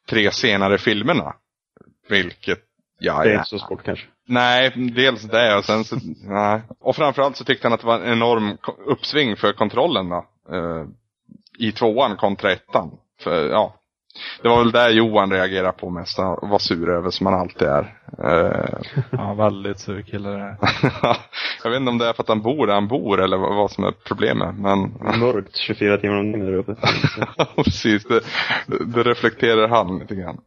tre senare filmerna. Vilket, ja, Det är inte så svårt kanske. Nej, dels det och sen så, nej. Och framförallt så tyckte han att det var en enorm uppsving för kontrollen då. Eh, I tvåan kontra ettan. För, ja. Det var väl där Johan reagerade på mest. Han var sur över som han alltid är. Eh, Ja, väldigt sur kille det [laughs] jag vet inte om det är för att han bor där han bor eller vad, som är problemet. Men Mörkt 24 timmar om dygnet där uppe. [laughs] precis, det, det reflekterar han lite grann.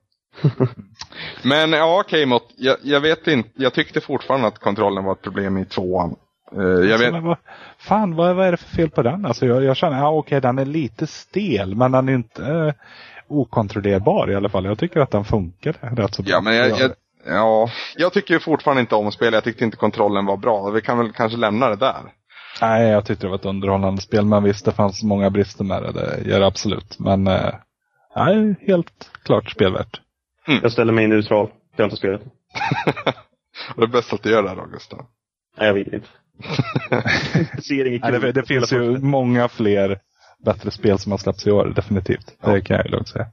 Men ja, okej Mott. Jag, jag vet inte. Jag tyckte fortfarande att kontrollen var ett problem i tvåan. Eh, jag Alltså, vet, men vad, fan, vad, vad är det för fel på den? Alltså, jag, jag känner, ja okej, den är lite stel, men den är inte eh, okontrollerbar i alla fall. Jag tycker att den funkar rätt så bra. Ja, men jag, jag, ja, jag tycker ju fortfarande inte om spelet. Jag tyckte inte kontrollen var bra. Vi kan väl kanske lämna det där. Nej, jag tyckte det var ett underhållande spel, men visst, det fanns många brister med det. Det gör det absolut. Men, eh, nej, helt klart spelvärt. Jag ställer mig neutral. Jag har inte spelat. Och [laughs] det är bäst att du gör det här då, Gustav. Nej, jag vet inte. [laughs] Ser inget Nej, kul det, det finns ju många fler bättre spel som har släppts i år, definitivt. Det kan jag lugnt säga.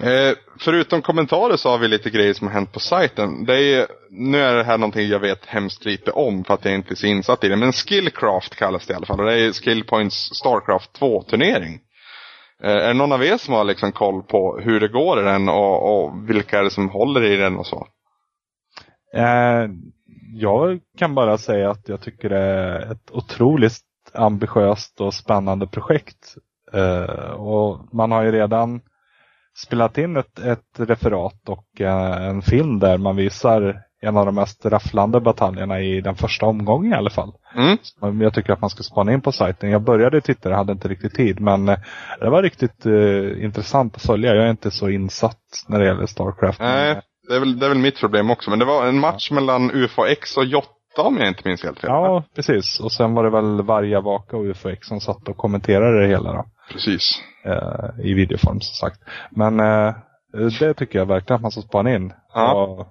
Eh, förutom kommentarer så har vi lite grejer som har hänt på sajten. Det är, nu är det här någonting jag vet hemskt lite om för att jag inte är så insatt i det. Men Skillcraft kallas det i alla fall. Och det är Skillpoints Starcraft 2-turnering. Eh, är det någon av er som har liksom koll på hur det går i den och, och vilka är det som håller i den och så? Eh, jag kan bara säga att jag tycker det är ett otroligt ambitiöst och spännande projekt. Eh, och man har ju redan spelat in ett, ett referat och eh, en film där man visar en av de mest rafflande bataljerna i den första omgången i alla fall. Mm? Jag tycker att man ska spana in på sajten. Jag började titta, jag hade inte riktigt tid. Men eh, det var riktigt eh, intressant att följa. Jag är inte så insatt när det gäller Starcraft. Nej, det är, väl, det är väl mitt problem också. Men det var en match mellan UFO-X och Jotta om jag inte minns helt fel. Ja, precis. Och sen var det väl Varja Vaka och UFOX som satt och kommenterade det hela då. Precis. Eh, I videoform som sagt. Men eh, det tycker jag verkligen att man ska spana in. Ja.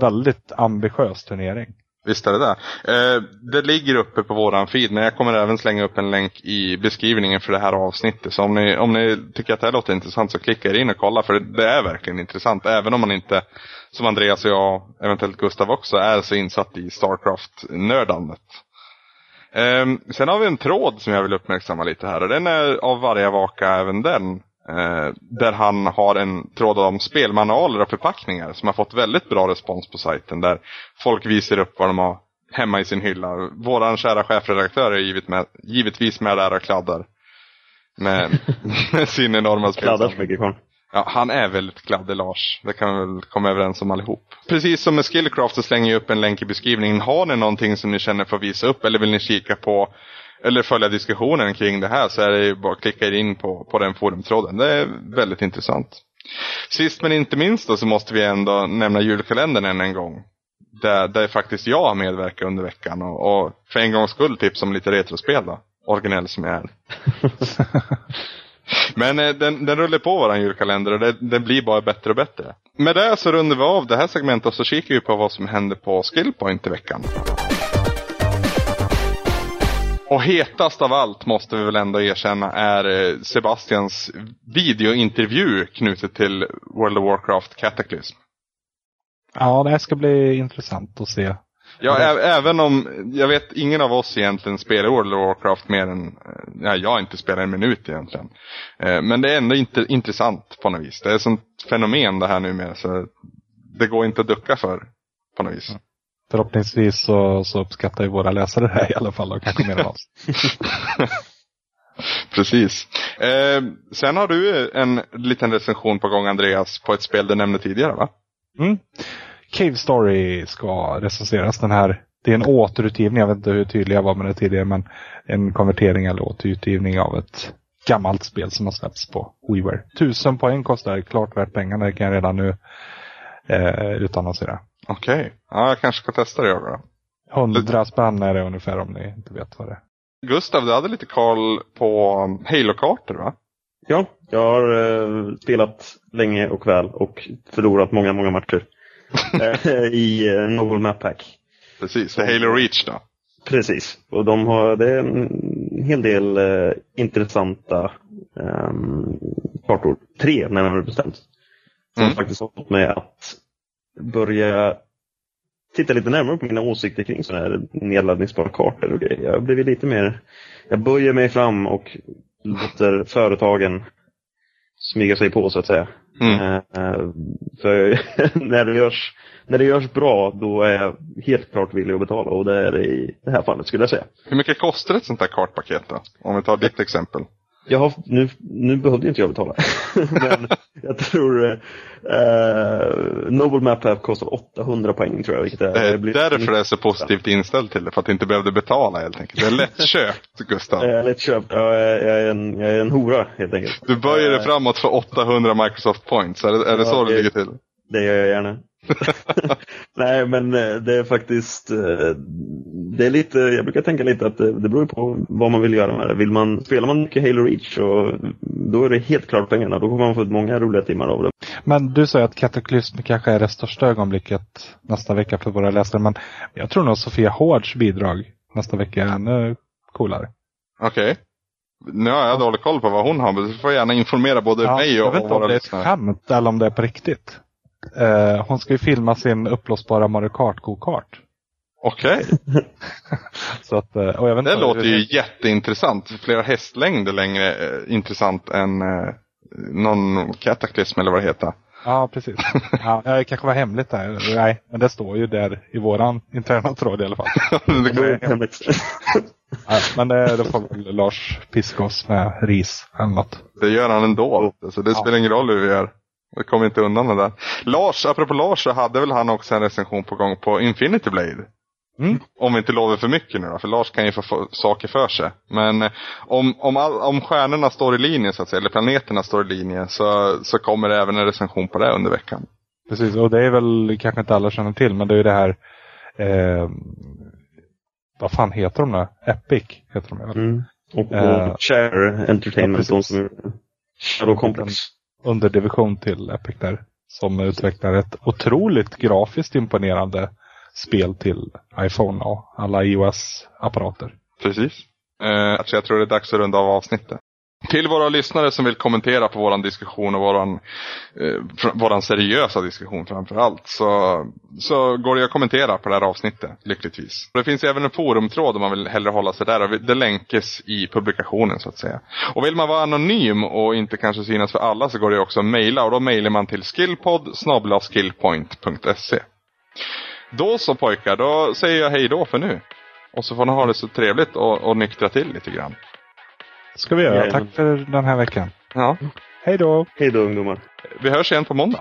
Väldigt ambitiös turnering. Visst är det där. Eh, det ligger uppe på våran feed, men jag kommer även slänga upp en länk i beskrivningen för det här avsnittet. Så om ni, om ni tycker att det här låter intressant så klicka er in och kolla, för det, det är verkligen intressant. Även om man inte, som Andreas och jag, eventuellt Gustav också, är så insatt i Starcraft-nördandet. Ehm, sen har vi en tråd som jag vill uppmärksamma lite här och den är av varje vaka även den. Eh, där han har en tråd om spelmanualer och förpackningar som har fått väldigt bra respons på sajten. Där folk visar upp vad de har hemma i sin hylla. Våran kära chefredaktör är givet med, givetvis med där och kladdar. Med, [laughs] med sin enorma Kladdar så spelsamling. mycket kvar. Ja, han är väldigt kladdig Lars. Det kan vi väl komma överens om allihop. Precis som med Skillcraft så slänger jag upp en länk i beskrivningen. Har ni någonting som ni känner för att visa upp eller vill ni kika på eller följa diskussionen kring det här så är det ju bara att klicka in på, på den forumtråden. Det är väldigt intressant. Sist men inte minst då så måste vi ändå nämna julkalendern än en gång. Där, där faktiskt jag har medverkat under veckan och, och för en gångs skull tips om lite retrospel då. Originell som jag är. [laughs] Men eh, den, den rullar på våran julkalender och det, den blir bara bättre och bättre. Med det så rundar vi av det här segmentet och så kikar vi på vad som händer på Skillpoint i veckan. Och hetast av allt måste vi väl ändå erkänna är eh, Sebastians videointervju knutet till World of Warcraft Cataclysm. Ja, det här ska bli intressant att se. Ja, ä- även om jag vet ingen av oss egentligen spelar World of Warcraft mer än, eh, ja, jag har inte spelat en minut egentligen. Eh, Men det är ändå inte intressant på något vis. Det är ett sånt fenomen det här numera så det går inte att ducka för på något vis. Förhoppningsvis så, så uppskattar ju våra läsare det här i alla fall och kanske mer än oss. [laughs] Precis. Eh, sen har du en liten recension på gång Andreas på ett spel du nämnde tidigare va? Mm. Cave Story ska recenseras. Den här, det är en återutgivning, jag vet inte hur tydlig jag var med det tidigare, men en konvertering eller återutgivning av ett gammalt spel som har släppts på WiiWare. Tusen poäng kostar klart värt pengarna, det kan jag redan nu eh, utannonsera. Okej. Ja, jag kanske ska testa det jag då. Hundra spänn är det ungefär om ni inte vet vad det är. Gustav, du hade lite koll på Halo-kartor va? Ja, jag har eh, spelat länge och väl och förlorat många, många matcher. [laughs] eh, I eh, Novel Map Pack. Precis, är Halo Reach då. Precis. Och de har, det är en hel del eh, intressanta um, kartor. Tre närmare bestämt. Som Mm. faktiskt har fått mig att börja titta lite närmare på mina åsikter kring sådana här nedladdningsbara kartor och grejer. Jag blivit lite mer, jag böjer mig fram och låter företagen smyga sig på så att säga. Mm. Eh, eh, för [laughs] när det, görs, när det görs bra, då är jag helt klart villig att betala och det är det i det här fallet skulle jag säga. Hur mycket kostar ett sånt här kartpaket då? Om vi tar ditt exempel. Jag har, nu, nu behövde inte jag betala. [laughs] Men jag tror eh, Noble Map App kostar 800 poäng tror jag. Vilket är, Det är det därför det är så positivt inställd till det. För att du inte behövde betala helt enkelt. Det är lättköpt Gustav. Jag är lätt köpt. Jag är, jag, är en, jag är en hora helt enkelt. Du böjer dig Eh, framåt för 800 Microsoft points. Är det, är det Ja, så det det- ligger till? Det gör jag gärna. [laughs] Nej men eh, det är faktiskt, eh, det är lite, jag brukar tänka lite att det, det beror på vad man vill göra med det. Vill man, spelar man mycket Halo Reach och då är det helt klart pengarna. Då kommer man få många roliga timmar av det. Men du säger att Kataklysm kanske är det största ögonblicket nästa vecka för våra läsare. Men jag tror nog Sofia Hårds bidrag nästa vecka är ännu coolare. Okej. Nu har jag dålig koll på vad hon har. Men du får gärna informera både Ja, mig jag och, vet och inte om våra det är ett lyssnare. skämt eller om det är på riktigt. Eh, hon ska ju filma sin uppblåsbara Mario Kart go-kart. Okej. [laughs] Så att, eh, och jag vet inte Det låter ju jätteintressant. Flera hästlängder längre eh, intressant än eh, någon kataklysm eller vad det heter. Ja, precis. Ja, det kanske var hemligt där. Nej, men det står ju där i våran interna tråd i alla fall. [laughs] det kan, hemligt. Ja, men det, det får väl Lars piska oss med ris eller något. det gör han ändå. Så det Ja. spelar ingen roll hur vi gör. Vi kommer inte undan det där. Lars, apropå Lars så hade väl han också en recension på gång på Infinity Blade. Mm. Om vi inte lovar för mycket nu då, för Lars kan ju få få saker för sig. Men eh, om, om, all, om stjärnorna står i linje så att säga, eller planeterna står i linje, så, så kommer det även en recension på det under veckan. Precis, och det är väl kanske inte alla känner till, men det är ju det här eh, vad fan heter de nu? Epic heter de väl? Mm. Och, och Eh, Share Entertainment, ja, de som Shadow Complex. Underdivision till Epic där. Som utvecklar ett otroligt grafiskt imponerande spel till iPhone och alla iOS-apparater. Precis. Eh, alltså jag tror det är dags att runda av avsnittet. Till våra lyssnare som vill kommentera på våran diskussion och våran, eh, våran seriösa diskussion framförallt. Så, så går det att kommentera på det här avsnittet, lyckligtvis. Det finns även en forumtråd om man vill hellre hålla sig där. Och det länkas i publikationen så att säga. Och vill man vara anonym och inte kanske synas för alla så går det också att mejla. Och då mejlar man till skillpodd skillpoint.se. Då så pojkar, då säger jag hej då för nu. Och så får ni ha det så trevligt och, och nyktra till lite grann. Ska vi göra. Tack för den här veckan. Ja, Hej då! Hej då ungdomar. Vi hörs igen på måndag.